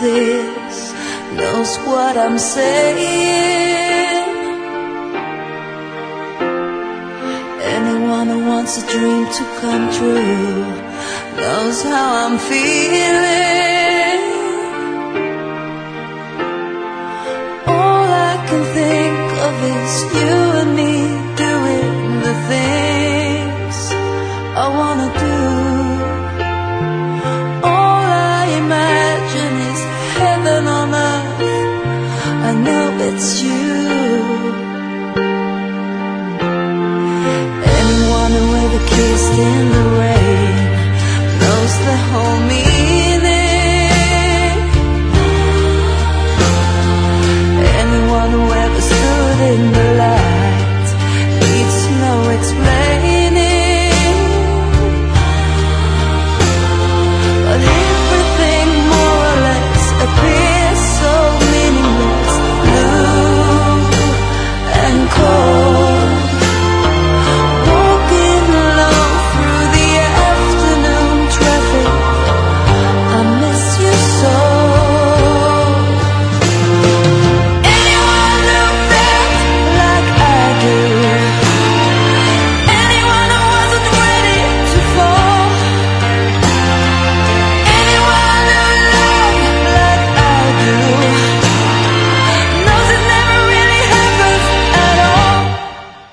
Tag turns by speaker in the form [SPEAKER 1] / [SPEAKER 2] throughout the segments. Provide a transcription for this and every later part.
[SPEAKER 1] this knows what I'm saying. Anyone who wants a dream to come true knows how I'm feeling. All I can think of is you and me doing the things I wanna do. Just in the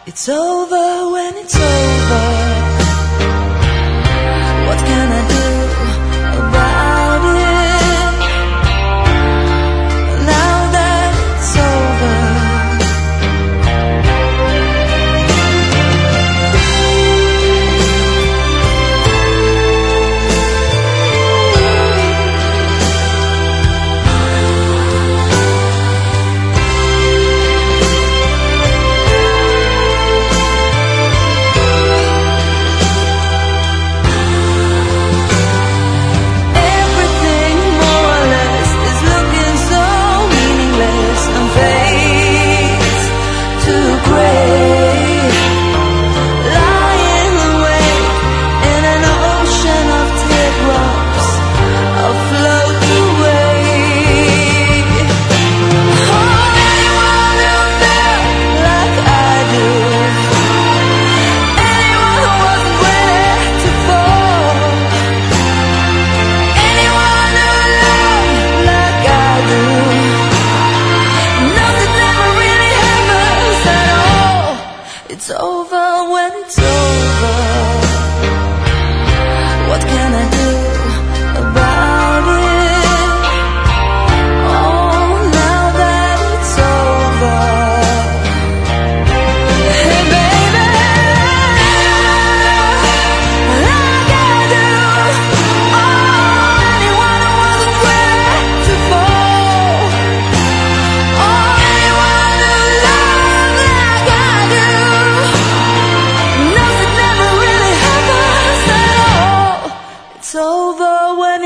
[SPEAKER 1] It's over when it's over. It's over when it's over.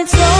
[SPEAKER 1] it's all